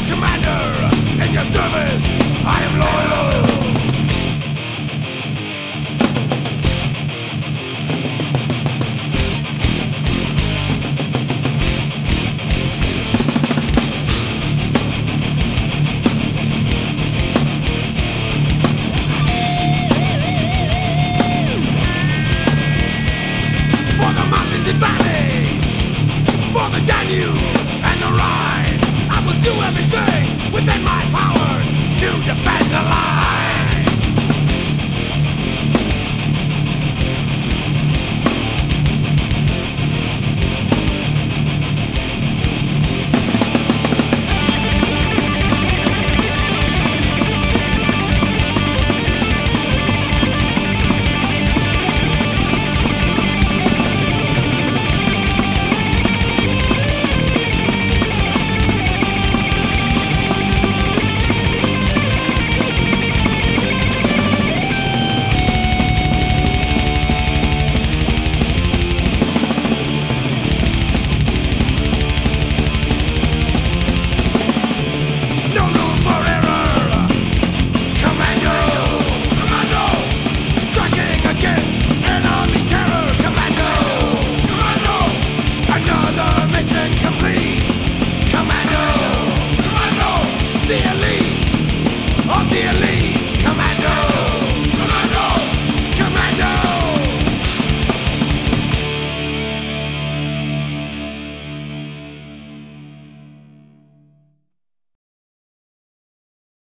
you commander. In your service, I am loyal. valleys, for the Danube and the Rhine. I will do everything within my